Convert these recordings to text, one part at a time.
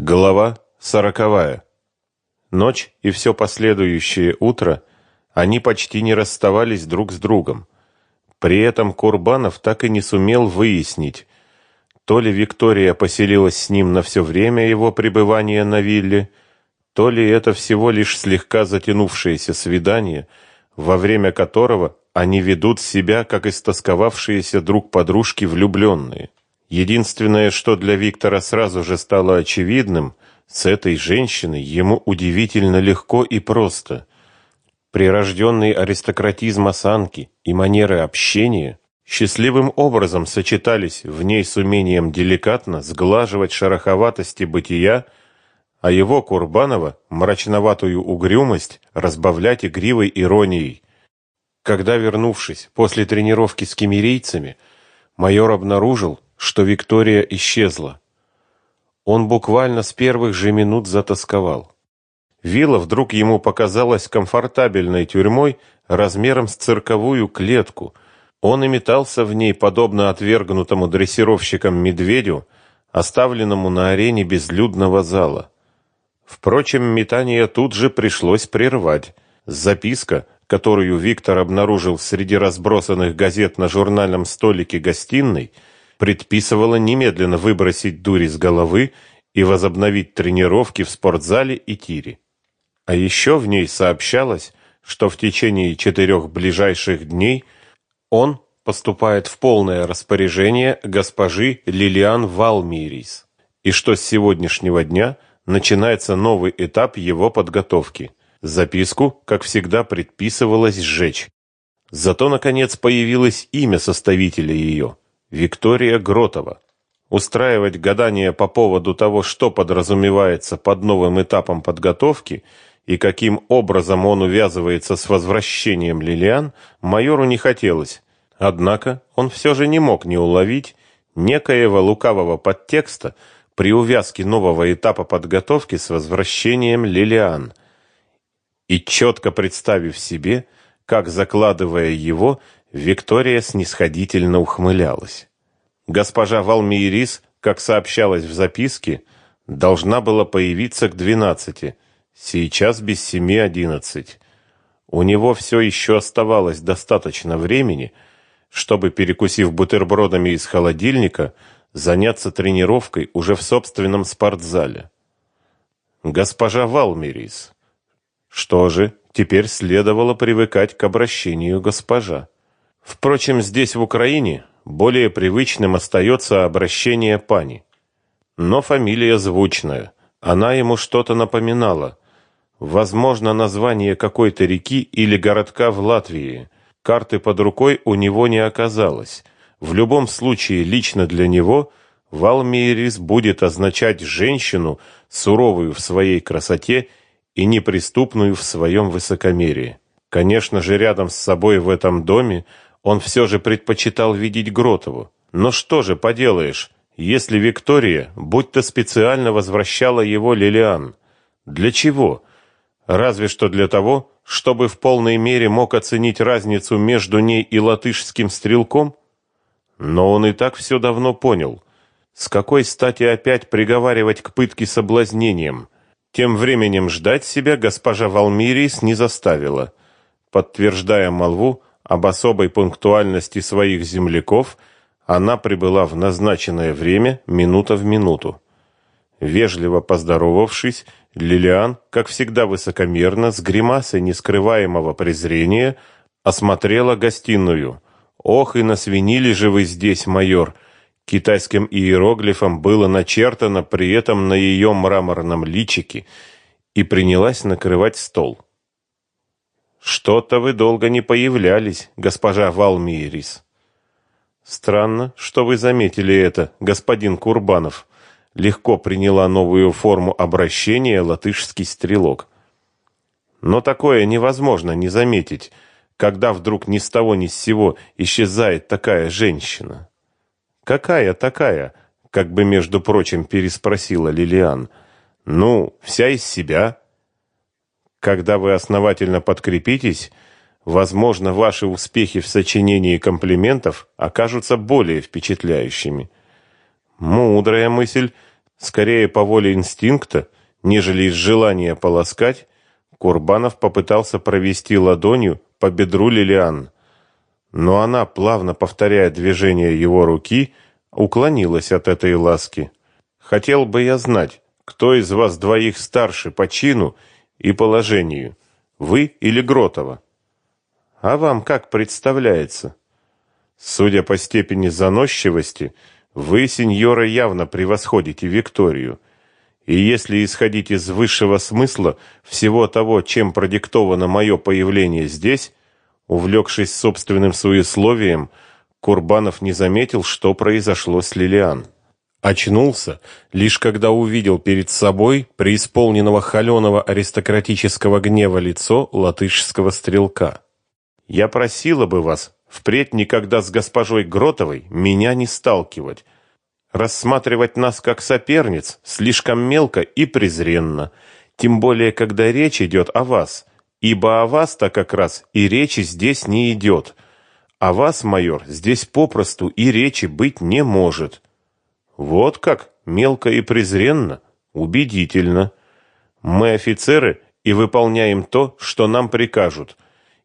Глава сороковая. Ночь и все последующее утро они почти не расставались друг с другом. При этом Курбанов так и не сумел выяснить, то ли Виктория поселилась с ним на все время его пребывания на вилле, то ли это всего лишь слегка затянувшееся свидание, во время которого они ведут себя как истосковавшиеся друг подружки влюбленные. Единственное, что для Виктора сразу же стало очевидным, с этой женщиной ему удивительно легко и просто. Прирожденный аристократизм осанки и манеры общения счастливым образом сочетались в ней с умением деликатно сглаживать шероховатости бытия, а его Курбанова мрачноватую угрюмость разбавлять игривой иронией. Когда, вернувшись после тренировки с кемерийцами, майор обнаружил, что Виктория исчезла. Он буквально с первых же минут затасковал. Вилла вдруг ему показалась комфортабельной тюрьмой размером с цирковую клетку. Он и метался в ней, подобно отвергнутому дрессировщикам медведю, оставленному на арене безлюдного зала. Впрочем, метание тут же пришлось прервать. Записка, которую Виктор обнаружил среди разбросанных газет на журнальном столике гостиной, предписывала немедленно выбросить дурь из головы и возобновить тренировки в спортзале и тире. А еще в ней сообщалось, что в течение четырех ближайших дней он поступает в полное распоряжение госпожи Лилиан Валмирис, и что с сегодняшнего дня начинается новый этап его подготовки. Записку, как всегда, предписывалось сжечь. Зато наконец появилось имя составителя ее. Виктория Гротова. Устраивать гадания по поводу того, что подразумевается под новым этапом подготовки и каким образом он увязывается с возвращением Лилиан, майору не хотелось. Однако он все же не мог не уловить некоего лукавого подтекста при увязке нового этапа подготовки с возвращением Лилиан. И четко представив себе, как закладывая его, Виктория снисходительно ухмылялась. Госпожа Валмиерис, как сообщалось в записке, должна была появиться к двенадцати. Сейчас без семи одиннадцать. У него все еще оставалось достаточно времени, чтобы, перекусив бутербродами из холодильника, заняться тренировкой уже в собственном спортзале. Госпожа Валмирис. Что же, теперь следовало привыкать к обращению госпожа. Впрочем, здесь, в Украине, более привычным остается обращение пани. Но фамилия звучная. Она ему что-то напоминала. Возможно, название какой-то реки или городка в Латвии. Карты под рукой у него не оказалось. В любом случае, лично для него Валмирис будет означать женщину, суровую в своей красоте и неприступную в своем высокомерии. Конечно же, рядом с собой в этом доме он все же предпочитал видеть Гротову. Но что же поделаешь, если Виктория будто специально возвращала его Лилиан? Для чего? Разве что для того, чтобы в полной мере мог оценить разницу между ней и латышским стрелком? Но он и так все давно понял. С какой стати опять приговаривать к пытке соблазнением? Тем временем ждать себя госпожа Валмирис не заставила. Подтверждая молву, об особой пунктуальности своих земляков, она прибыла в назначенное время, минута в минуту. Вежливо поздоровавшись, Лилиан, как всегда высокомерно, с гримасой нескрываемого презрения, осмотрела гостиную. «Ох, и насвинили же вы здесь, майор!» Китайским иероглифом было начертано при этом на ее мраморном личике и принялась накрывать стол. Что-то вы долго не появлялись, госпожа Валмирис. Странно, что вы заметили это, господин Курбанов. Легко приняла новую форму обращения латышский стрелок. Но такое невозможно не заметить, когда вдруг ни с того ни с сего исчезает такая женщина. Какая такая? Как бы между прочим переспросила Лилиан. Ну, вся из себя. Когда вы основательно подкрепитесь, возможно, ваши успехи в сочинении комплиментов окажутся более впечатляющими. Мудрая мысль, Скорее по воле инстинкта, нежели из желания полоскать, Курбанов попытался провести ладонью по бедру Лилиан. Но она, плавно повторяя движение его руки, уклонилась от этой ласки. Хотел бы я знать, кто из вас двоих старше по чину и положению, вы или Гротова? А вам как представляется? Судя по степени заносчивости, вы, сеньора, явно превосходите Викторию. И если исходить из высшего смысла всего того, чем продиктовано мое появление здесь, увлекшись собственным суесловием, Курбанов не заметил, что произошло с Лилиан. Очнулся, лишь когда увидел перед собой преисполненного холеного аристократического гнева лицо латышского стрелка. «Я просила бы вас впредь никогда с госпожой Гротовой меня не сталкивать. Рассматривать нас как соперниц слишком мелко и презренно, тем более, когда речь идет о вас, ибо о вас-то как раз и речи здесь не идет. О вас, майор, здесь попросту и речи быть не может». Вот как, мелко и презренно, убедительно. Мы офицеры и выполняем то, что нам прикажут.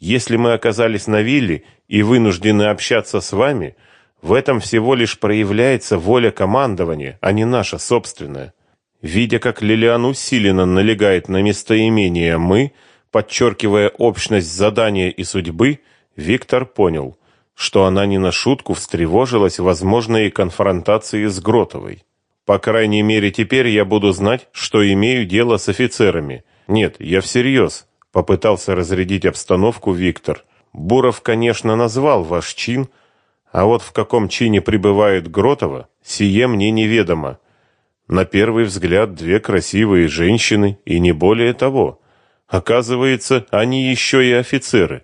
Если мы оказались на вилле и вынуждены общаться с вами, в этом всего лишь проявляется воля командования, а не наша собственная. Видя, как Лилиан усиленно налегает на местоимение «мы», подчеркивая общность задания и судьбы, Виктор понял что она не на шутку встревожилась возможной конфронтации с Гротовой. По крайней мере, теперь я буду знать, что имею дело с офицерами. Нет, я всерьез, попытался разрядить обстановку Виктор. Буров, конечно, назвал ваш чин, а вот в каком чине пребывает Гротова, сие мне неведомо. На первый взгляд две красивые женщины и не более того. Оказывается, они еще и офицеры.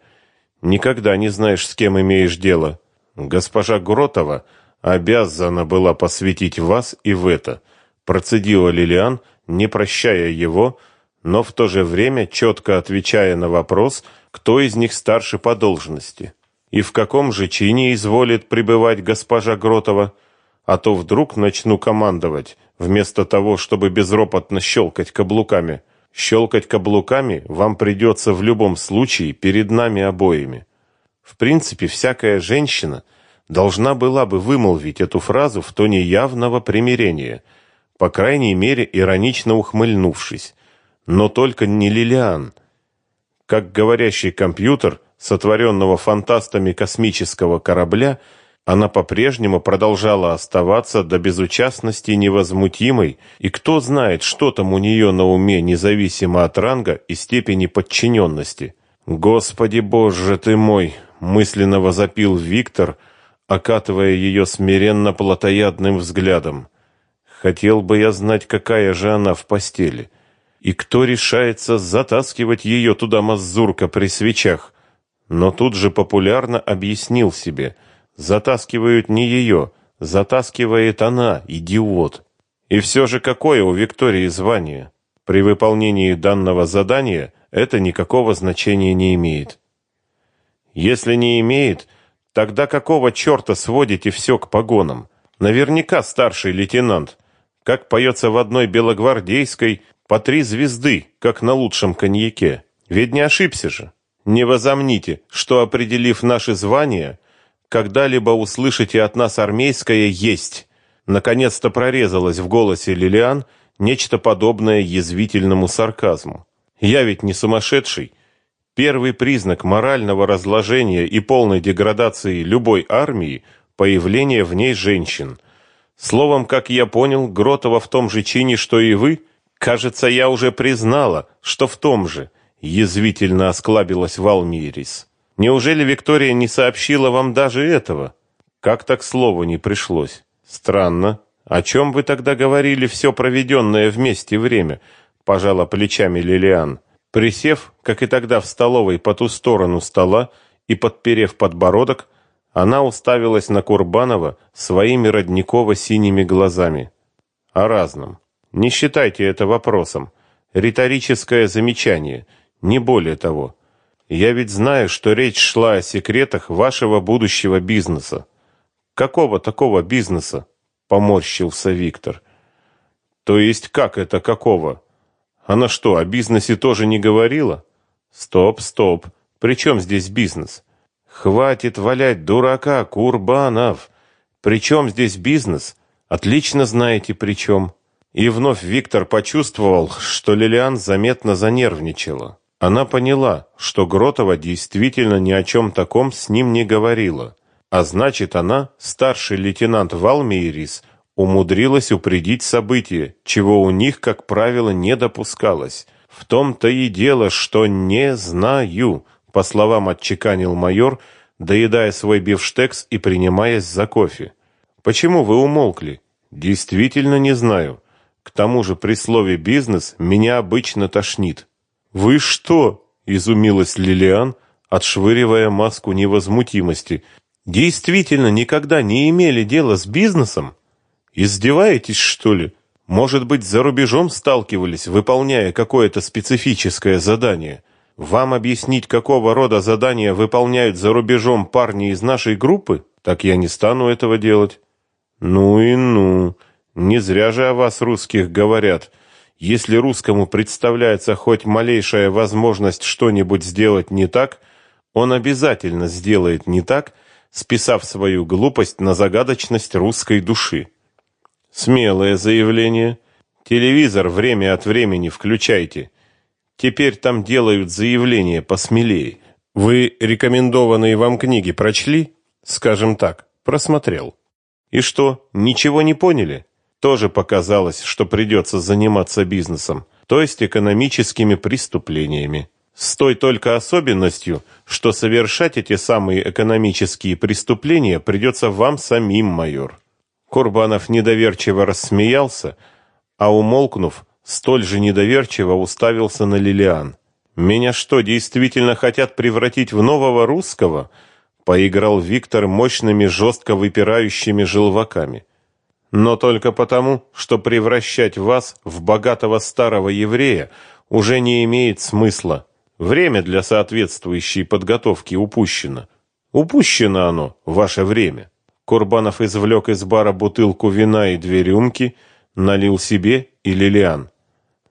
Никогда не знаешь, с кем имеешь дело. Госпожа Гротова обязана была посвятить вас и в это, процедила Лилиан, не прощая его, но в то же время четко отвечая на вопрос, кто из них старше по должности. И в каком же чине изволит пребывать госпожа Гротова, а то вдруг начну командовать, вместо того, чтобы безропотно щелкать каблуками. Щелкать каблуками вам придется в любом случае перед нами обоими. В принципе, всякая женщина должна была бы вымолвить эту фразу в тоне явного примирения, по крайней мере, иронично ухмыльнувшись. Но только не Лилиан. Как говорящий компьютер, сотворенного фантастами космического корабля, она по-прежнему продолжала оставаться до безучастности невозмутимой, и кто знает, что там у нее на уме, независимо от ранга и степени подчиненности. «Господи Боже ты мой!» — мысленно возопил Виктор, окатывая ее смиренно плотоядным взглядом. «Хотел бы я знать, какая же она в постели, и кто решается затаскивать ее туда мазурка при свечах». Но тут же популярно объяснил себе — Затаскивают не ее, затаскивает она, идиот. И все же какое у Виктории звание? При выполнении данного задания это никакого значения не имеет. Если не имеет, тогда какого черта сводите все к погонам? Наверняка старший лейтенант. Как поется в одной белогвардейской, по три звезды, как на лучшем коньяке. Ведь не ошибся же. Не возомните, что определив наши звания, когда-либо услышите от нас армейское есть. Наконец-то прорезалось в голосе Лилиан нечто подобное язвительному сарказму. Я ведь не сумасшедший. Первый признак морального разложения и полной деградации любой армии появление в ней женщин. Словом, как я понял, Гротова в том же чине, что и вы. Кажется, я уже признала, что в том же. Язвительно осклабилась Валмирис. Неужели Виктория не сообщила вам даже этого? Как так слову не пришлось? Странно. О чем вы тогда говорили все проведенное вместе время? Пожала плечами Лилиан. Присев, как и тогда в столовой по ту сторону стола и подперев подбородок, она уставилась на Курбанова своими родниково-синими глазами. О разном. Не считайте это вопросом. Риторическое замечание, не более того. Я ведь знаю, что речь шла о секретах вашего будущего бизнеса. Какого такого бизнеса? поморщился Виктор. То есть как это какого? Она что, о бизнесе тоже не говорила? Стоп, стоп. При чем здесь бизнес? Хватит валять дурака, Курбанов. При чем здесь бизнес? Отлично знаете при чем. И вновь Виктор почувствовал, что Лилиан заметно занервничала. Она поняла, что Гротова действительно ни о чем таком с ним не говорила. А значит, она, старший лейтенант Валмейрис, умудрилась упредить события, чего у них, как правило, не допускалось. В том-то и дело, что не знаю, по словам отчеканил майор, доедая свой бифштекс и принимаясь за кофе. Почему вы умолкли? Действительно не знаю. К тому же при слове бизнес меня обычно тошнит. Вы что? изумилась Лилиан, отшвыривая маску невозмутимости Действительно никогда не имели дела с бизнесом? Издеваетесь, что ли? Может быть, за рубежом сталкивались, выполняя какое-то специфическое задание? Вам объяснить, какого рода задания выполняют за рубежом парни из нашей группы? Так я не стану этого делать. Ну и ну. Не зря же о вас русских говорят. Если русскому представляется хоть малейшая возможность что-нибудь сделать не так, он обязательно сделает не так, списав свою глупость на загадочность русской души. Смелое заявление. Телевизор время от времени включайте. Теперь там делают заявления посмелее. Вы рекомендованные вам книги прочли? Скажем так, просмотрел. И что, ничего не поняли? Тоже показалось, что придется заниматься бизнесом, то есть экономическими преступлениями. С той только особенностью, что совершать эти самые экономические преступления придется вам самим, майор. Курбанов недоверчиво рассмеялся, а умолкнув, столь же недоверчиво уставился на Лилиан. Меня что, действительно хотят превратить в нового русского? Поиграл Виктор мощными жестко выпирающими желваками. Но только потому, что превращать вас в богатого старого еврея уже не имеет смысла. Время для соответствующей подготовки упущено. Упущено оно, ваше время. Курбанов извлек из бара бутылку вина и две рюмки, налил себе и Лилиан.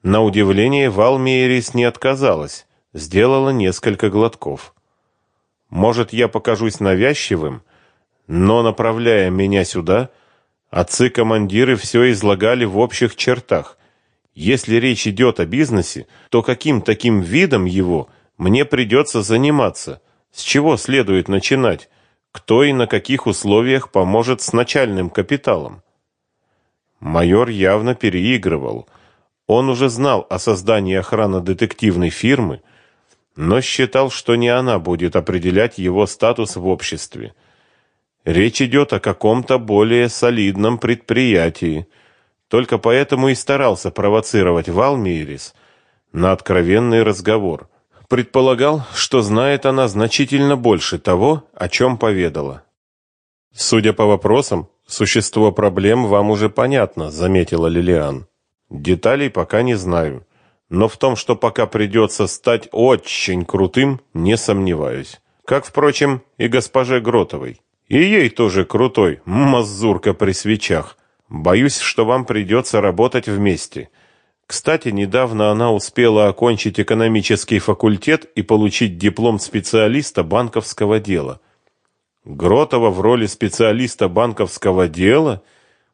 На удивление Валмейрис не отказалась, сделала несколько глотков. Может, я покажусь навязчивым, но направляя меня сюда, отцы-командиры все излагали в общих чертах, если речь идет о бизнесе, то каким таким видом его мне придется заниматься? С чего следует начинать? Кто и на каких условиях поможет с начальным капиталом? Майор явно переигрывал. Он уже знал о создании охранно-детективной фирмы, но считал, что не она будет определять его статус в обществе. Речь идет о каком-то более солидном предприятии – только поэтому и старался провоцировать Валмирис на откровенный разговор. Предполагал, что знает она значительно больше того, о чем поведала. Судя по вопросам, существо проблем вам уже понятно, заметила Лилиан. Деталей пока не знаю, но в том, что пока придется стать очень крутым, не сомневаюсь. Как, впрочем, и госпоже Гротовой. И ей тоже крутой, мазурка при свечах. Боюсь, что вам придется работать вместе. Кстати, недавно она успела окончить экономический факультет и получить диплом специалиста банковского дела. Гротова в роли специалиста банковского дела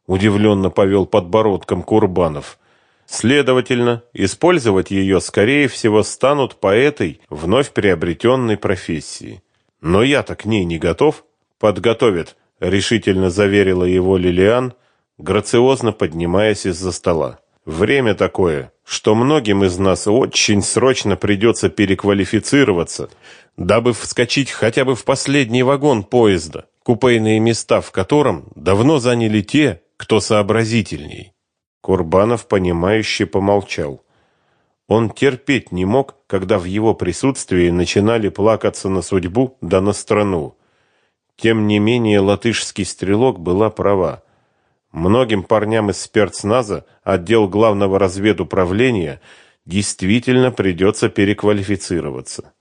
удивленно повел подбородком Курбанов. Следовательно, использовать ее, скорее всего, станут по этой вновь приобретенной профессии. Но я-то к ней не готов. Подготовят, решительно заверила его Лилиан, грациозно поднимаясь из-за стола. Время такое, что многим из нас очень срочно придется переквалифицироваться, дабы вскочить хотя бы в последний вагон поезда, купейные места в котором давно заняли те, кто сообразительней. Курбанов понимающе помолчал. Он терпеть не мог, когда в его присутствии начинали плакаться на судьбу да на страну. Тем не менее, латышский стрелок была права. Многим парням из спецназа, отдел главного разведуправления, действительно придется переквалифицироваться.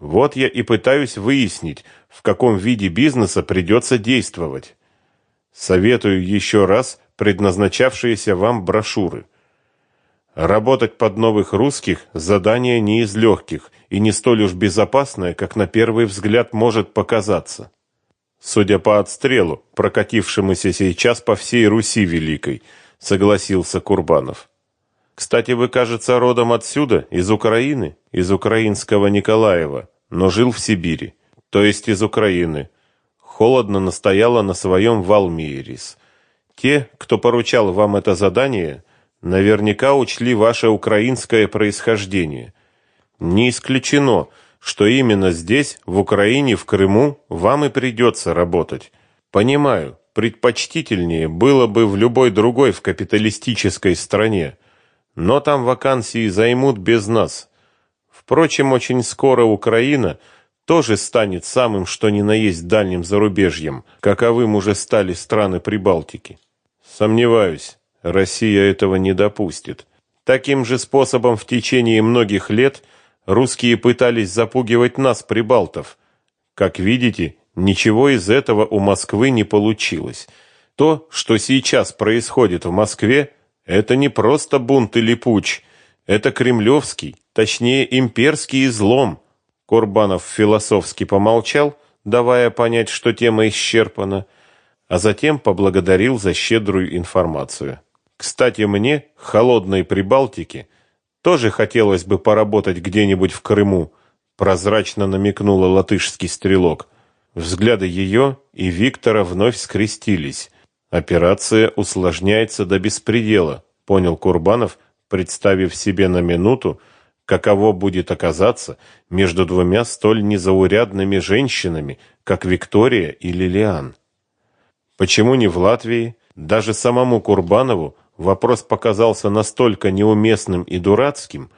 Вот я и пытаюсь выяснить, в каком виде бизнеса придется действовать. Советую еще раз предназначавшиеся вам брошюры. Работать под новых русских задание не из легких и не столь уж безопасное, как на первый взгляд может показаться. Судя по отстрелу, прокатившемуся сейчас по всей Руси великой, согласился Курбанов. Кстати, вы, кажется, родом отсюда, из Украины, из украинского Николаева, но жил в Сибири, то есть из Украины. Холодно настояла на своем Валмиерис. Те, кто поручал вам это задание, наверняка учли ваше украинское происхождение. Не исключено, что именно здесь, в Украине, в Крыму, вам и придется работать. Понимаю, предпочтительнее было бы в любой другой в капиталистической стране, но там вакансии займут без нас. Впрочем, очень скоро Украина тоже станет самым что ни на есть дальним зарубежьем, каковым уже стали страны Прибалтики. Сомневаюсь, Россия этого не допустит. Таким же способом в течение многих лет русские пытались запугивать нас, прибалтов. Как видите, ничего из этого у Москвы не получилось. То, что сейчас происходит в Москве, это не просто бунт или путч, это кремлевский, точнее имперский излом. Курбанов философски помолчал, давая понять, что тема исчерпана, а затем поблагодарил за щедрую информацию. Кстати, мне, холодной Прибалтике, тоже хотелось бы поработать где-нибудь в Крыму, прозрачно намекнула латышский стрелок. Взгляды ее и Виктора вновь скрестились. Операция усложняется до беспредела, понял Курбанов, представив себе на минуту, каково будет оказаться между двумя столь незаурядными женщинами, как Виктория и Лилиан. Почему не в Латвии? Даже самому Курбанову вопрос показался настолько неуместным и дурацким,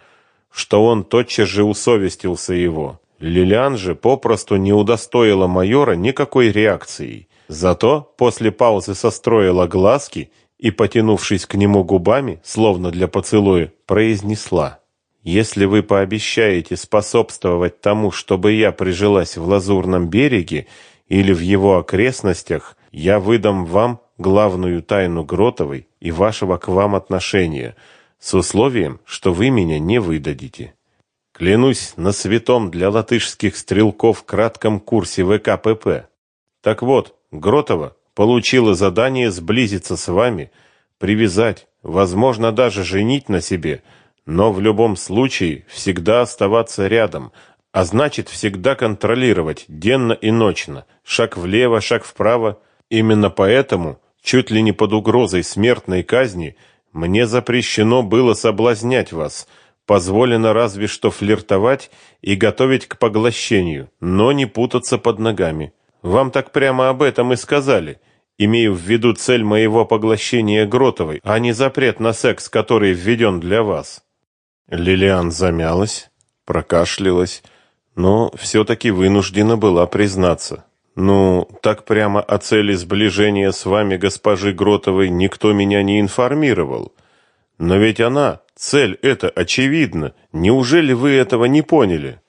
что он тотчас же усовестился его. Лилиан же попросту не удостоила майора никакой реакции. Зато после паузы состроила глазки и, потянувшись к нему губами, словно для поцелуя, произнесла: "Если вы пообещаете способствовать тому, чтобы я прижилась в Лазурном береге или в его окрестностях, я выдам вам главную тайну Гротовой и вашего к вам отношения, с условием, что вы меня не выдадите". Клянусь на святом для латышских стрелков кратком курсе ВКПП. Так вот, Гротова получила задание сблизиться с вами, привязать, возможно, даже женить на себе, но в любом случае всегда оставаться рядом, а значит, всегда контролировать денно и ночно, шаг влево, шаг вправо. Именно поэтому, чуть ли не под угрозой смертной казни, мне запрещено было соблазнять вас – Позволено разве что флиртовать и готовить к поглощению, но не путаться под ногами. Вам так прямо об этом и сказали, имея в виду цель моего поглощения Гротовой, а не запрет на секс, который введен для вас. Лилиан замялась, прокашлялась, но все-таки вынуждена была признаться. Ну, так прямо о цели сближения с вами, госпожи Гротовой, никто меня не информировал. Но ведь она, цель эта очевидна. Неужели вы этого не поняли?